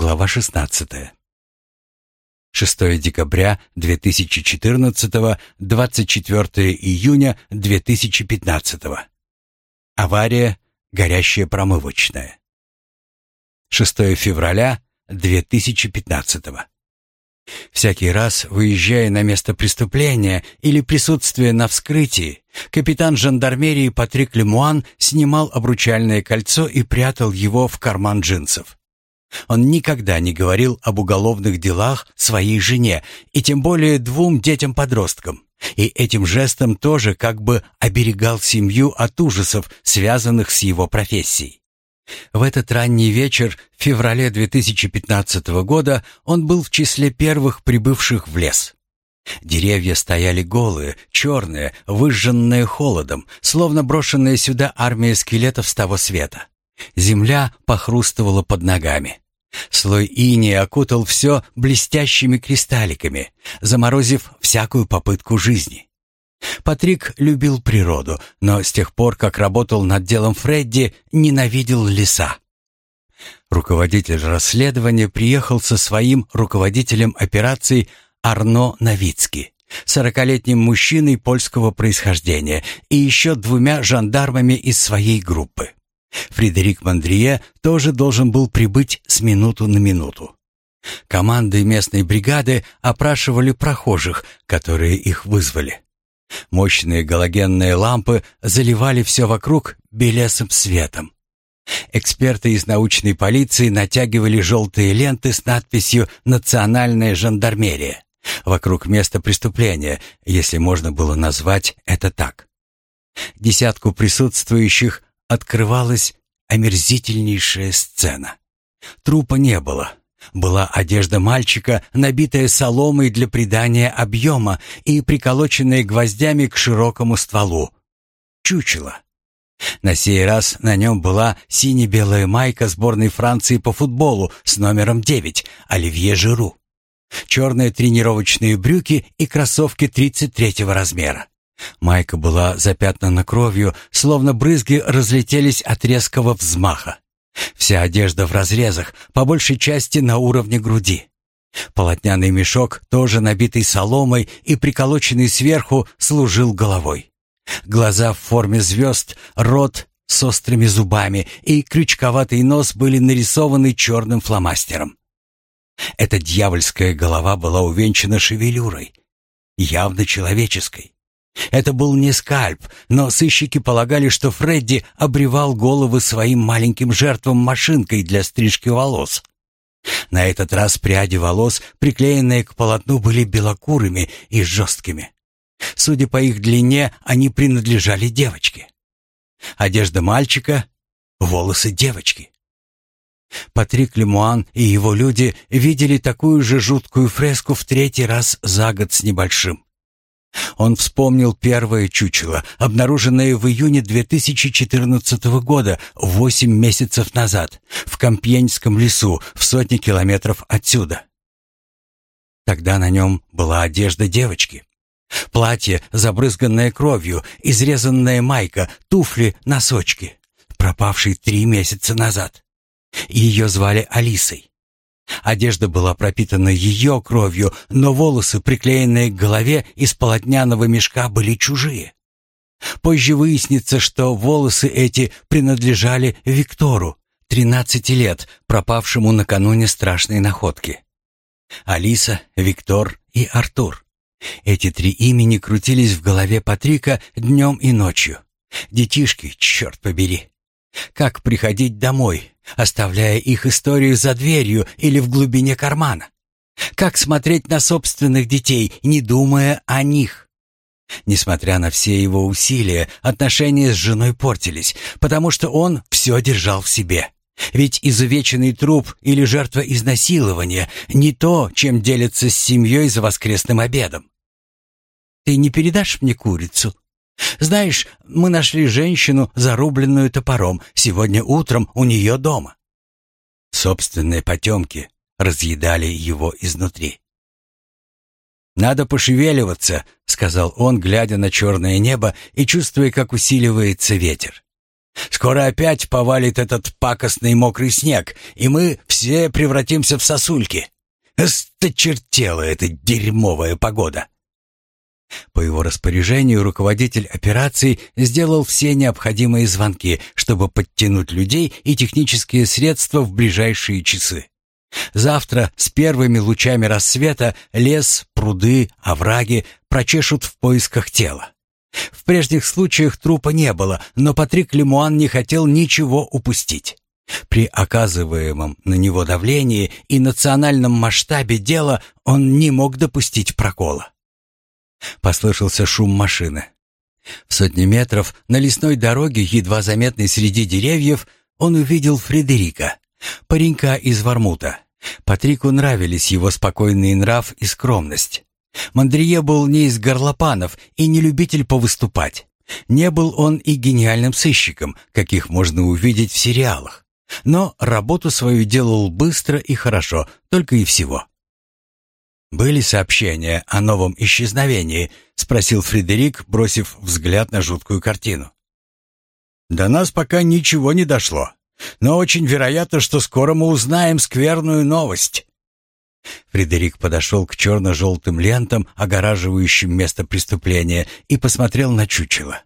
Глава 16. 6 декабря 2014, 24 июня 2015. Авария, горящая промывочная. 6 февраля 2015. Всякий раз, выезжая на место преступления или присутствуя на вскрытии, капитан жандармерии Патрик Лемуан снимал обручальное кольцо и прятал его в карман джинсов. Он никогда не говорил об уголовных делах своей жене и тем более двум детям-подросткам. И этим жестом тоже как бы оберегал семью от ужасов, связанных с его профессией. В этот ранний вечер в феврале 2015 года он был в числе первых прибывших в лес. Деревья стояли голые, черные, выжженные холодом, словно брошенная сюда армия скелетов с того света. Земля похрустывала под ногами. Слой инея окутал все блестящими кристалликами, заморозив всякую попытку жизни. Патрик любил природу, но с тех пор, как работал над делом Фредди, ненавидел леса. Руководитель расследования приехал со своим руководителем операции Арно Новицки, сорокалетним мужчиной польского происхождения и еще двумя жандармами из своей группы. Фредерик Мандрие тоже должен был прибыть с минуту на минуту. Команды местной бригады опрашивали прохожих, которые их вызвали. Мощные галогенные лампы заливали все вокруг белесым светом. Эксперты из научной полиции натягивали желтые ленты с надписью «Национальная жандармерия» вокруг места преступления, если можно было назвать это так. Десятку присутствующих открывалась омерзительнейшая сцена. Трупа не было. Была одежда мальчика, набитая соломой для придания объема и приколоченная гвоздями к широкому стволу. Чучело. На сей раз на нем была сине-белая майка сборной Франции по футболу с номером 9 Оливье Жиру. Черные тренировочные брюки и кроссовки 33 размера. Майка была запятнана кровью, словно брызги разлетелись от резкого взмаха. Вся одежда в разрезах, по большей части на уровне груди. Полотняный мешок, тоже набитый соломой и приколоченный сверху, служил головой. Глаза в форме звезд, рот с острыми зубами и крючковатый нос были нарисованы черным фломастером. Эта дьявольская голова была увенчана шевелюрой, явно человеческой. Это был не скальп, но сыщики полагали, что Фредди обревал головы своим маленьким жертвам машинкой для стрижки волос. На этот раз пряди волос, приклеенные к полотну, были белокурыми и жесткими. Судя по их длине, они принадлежали девочке. Одежда мальчика, волосы девочки. Патрик Лемуан и его люди видели такую же жуткую фреску в третий раз за год с небольшим. Он вспомнил первое чучело, обнаруженное в июне 2014 года, восемь месяцев назад, в Компьенском лесу, в сотне километров отсюда. Тогда на нем была одежда девочки. Платье, забрызганное кровью, изрезанная майка, туфли, носочки, пропавший три месяца назад. Ее звали Алисой. Одежда была пропитана ее кровью, но волосы, приклеенные к голове из полотняного мешка, были чужие. Позже выяснится, что волосы эти принадлежали Виктору, 13 лет, пропавшему накануне страшной находки. Алиса, Виктор и Артур. Эти три имени крутились в голове Патрика днем и ночью. Детишки, черт побери. Как приходить домой, оставляя их историю за дверью или в глубине кармана? Как смотреть на собственных детей, не думая о них? Несмотря на все его усилия, отношения с женой портились, потому что он все держал в себе. Ведь изувеченный труп или жертва изнасилования не то, чем делятся с семьей за воскресным обедом. «Ты не передашь мне курицу?» Знаешь, мы нашли женщину, зарубленную топором, сегодня утром у нее дома. Собственные потемки разъедали его изнутри. «Надо пошевеливаться», — сказал он, глядя на черное небо и чувствуя, как усиливается ветер. Скоро опять повалит этот пакостный мокрый снег, и мы все превратимся в сосульки. Осточертела эта дерьмовая погода. По его распоряжению руководитель операции сделал все необходимые звонки, чтобы подтянуть людей и технические средства в ближайшие часы. Завтра с первыми лучами рассвета лес, пруды, овраги прочешут в поисках тела. В прежних случаях трупа не было, но Патрик Лемуан не хотел ничего упустить. При оказываемом на него давлении и национальном масштабе дела он не мог допустить прокола. Послышался шум машины. В сотни метров на лесной дороге, едва заметной среди деревьев, он увидел Фредерика, паренька из Вармута. Патрику нравились его спокойный нрав и скромность. Мандрие был не из горлопанов и не любитель повыступать. Не был он и гениальным сыщиком, каких можно увидеть в сериалах. Но работу свою делал быстро и хорошо, только и всего. «Были сообщения о новом исчезновении?» — спросил Фредерик, бросив взгляд на жуткую картину. «До нас пока ничего не дошло, но очень вероятно, что скоро мы узнаем скверную новость». Фредерик подошел к черно-желтым лентам, огораживающим место преступления, и посмотрел на чучело.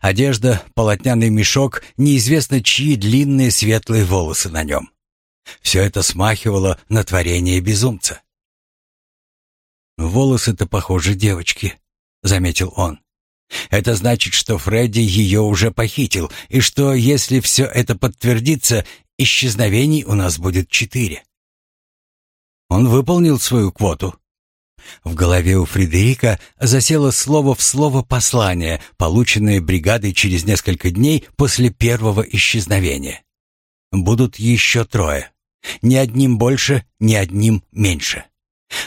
Одежда, полотняный мешок, неизвестно чьи длинные светлые волосы на нем. Все это смахивало на творение безумца. «Волосы-то похожи девочки», — заметил он. «Это значит, что Фредди ее уже похитил, и что, если все это подтвердится, исчезновений у нас будет четыре». Он выполнил свою квоту. В голове у Фредерика засело слово в слово послание, полученное бригадой через несколько дней после первого исчезновения. Будут еще трое. Ни одним больше, ни одним меньше.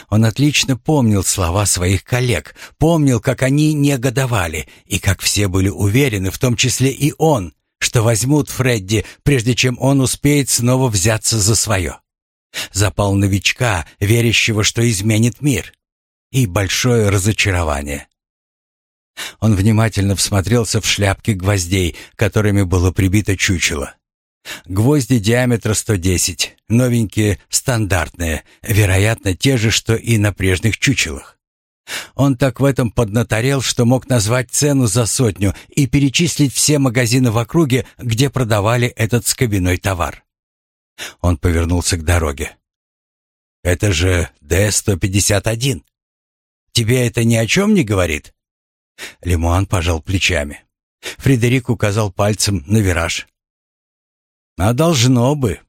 Он отлично помнил слова своих коллег, помнил, как они негодовали, и как все были уверены, в том числе и он, что возьмут Фредди, прежде чем он успеет снова взяться за свое. Запал новичка, верящего, что изменит мир. И большое разочарование. Он внимательно всмотрелся в шляпки гвоздей, которыми было прибито чучело. Гвозди диаметра 110, новенькие, стандартные, вероятно, те же, что и на прежних чучелах. Он так в этом поднаторел, что мог назвать цену за сотню и перечислить все магазины в округе, где продавали этот скобяной товар. Он повернулся к дороге. «Это же Д-151. Тебе это ни о чем не говорит?» Лемуан пожал плечами. Фредерик указал пальцем на вираж. «А должно бы.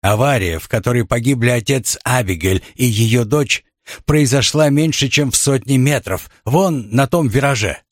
Авария, в которой погибли отец Абигель и ее дочь, произошла меньше, чем в сотни метров, вон на том вираже.